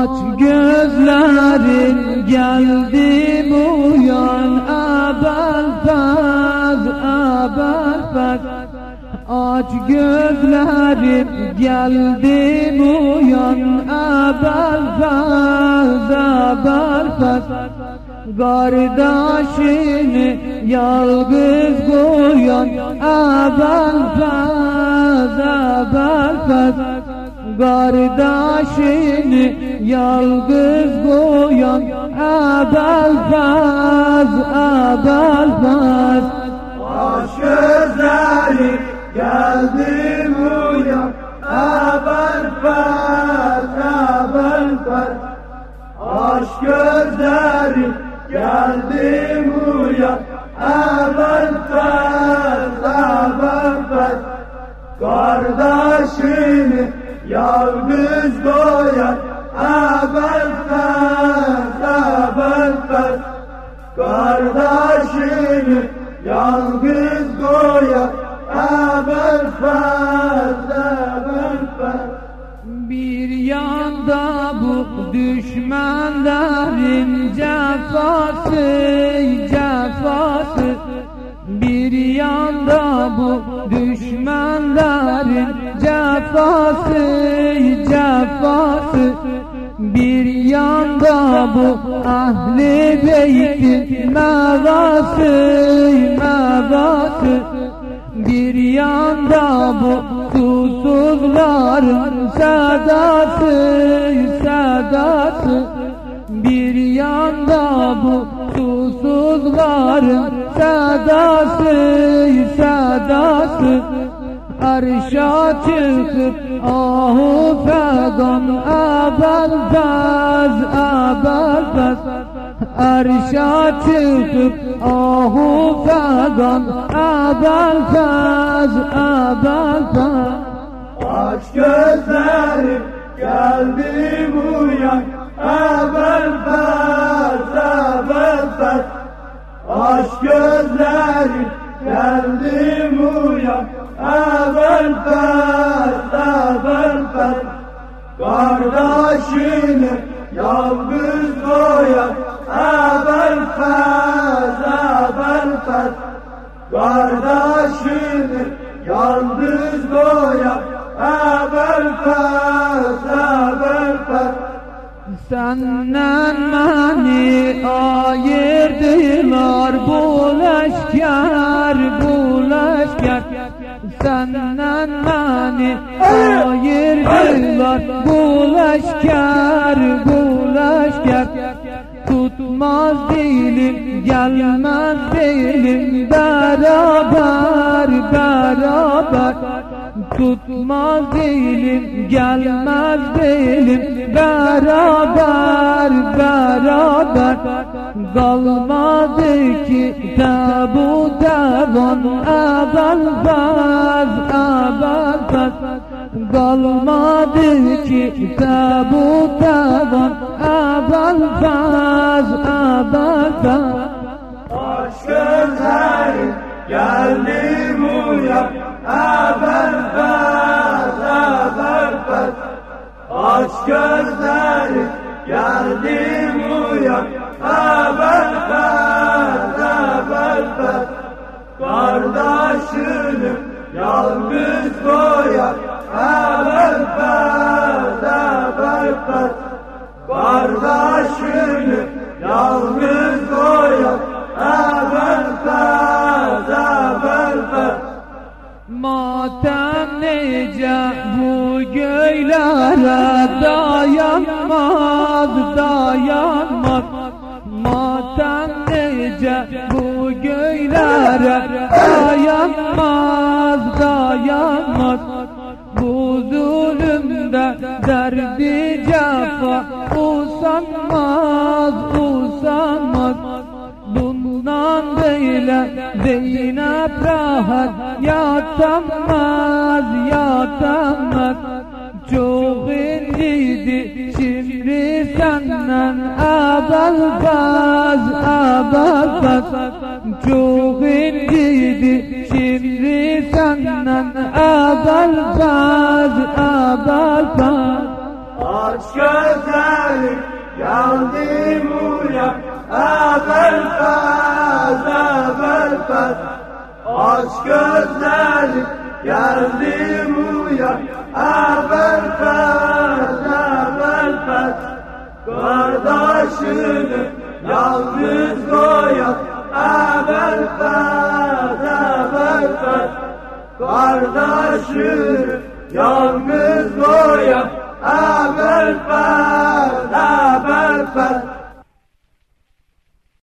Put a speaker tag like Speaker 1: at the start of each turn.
Speaker 1: Aç gözlerin geldi uyan Abel faz, abel faz Aç gözlerim geldi uyan Abel faz, abel faz Kardeşini yalgız koyan Abel faz, abel faz Kardeşini yalgız koyan abel faz
Speaker 2: Aç gözleri geldi uyan abel faz Aç gözleri geldi uyan abel faz. Kardeşini yalnız faz, abel faz Kardeşini yalnız faz, abel faz
Speaker 1: Bir yanda bu düşmanların cefası, cefası. Bir yanda bu düşmanların cefası, cefası. Bir yanda bu ahli beytin mevası, mevası. Bir yanda bu susuzların sadası, sadası Bir yanda bu susuzların sadası, sadası Arşa çıkıp ahu fegan abel faz, abel faz Arşa çıkıp ahu fegan abel faz, abel faz
Speaker 2: Aç gözlerim geldi uyan faz Kardeşini yalnız faz, abel faz
Speaker 1: Senden beni ayırdılar bu leşker, bu leşker Senden beni ayırdılar bu leşker, bu leşker Tutmaz dilim, gelmez dilim beraber, beraber Tutmaz dilim, gelmez dilim beraber, beraber Kalmadı ki tabu faz, abel faz Kalmadı ki tabu devan abel faz
Speaker 2: Aç gözlerim geldim uyan Kardeşini yalnız faz, abel faz
Speaker 1: Matem nece bu göylere dayanmaz, dayanmaz. Matem nece bu göylere dayanmaz, dayanmaz. Bu zulümde derdi دینا براحت يا تماز يا تماز. جوغن جیدی شمری سنن آبال باز آبال باز. جوغن جیدی شمری سنن آبال باز آبال باز. Aşka
Speaker 2: يا yaldi mulak Abel fazal fez Aç gözleri geldim uyan ebel fez Kardeşini yalnız koyan ebel fez Kardeşini yalnız koyan ebel fez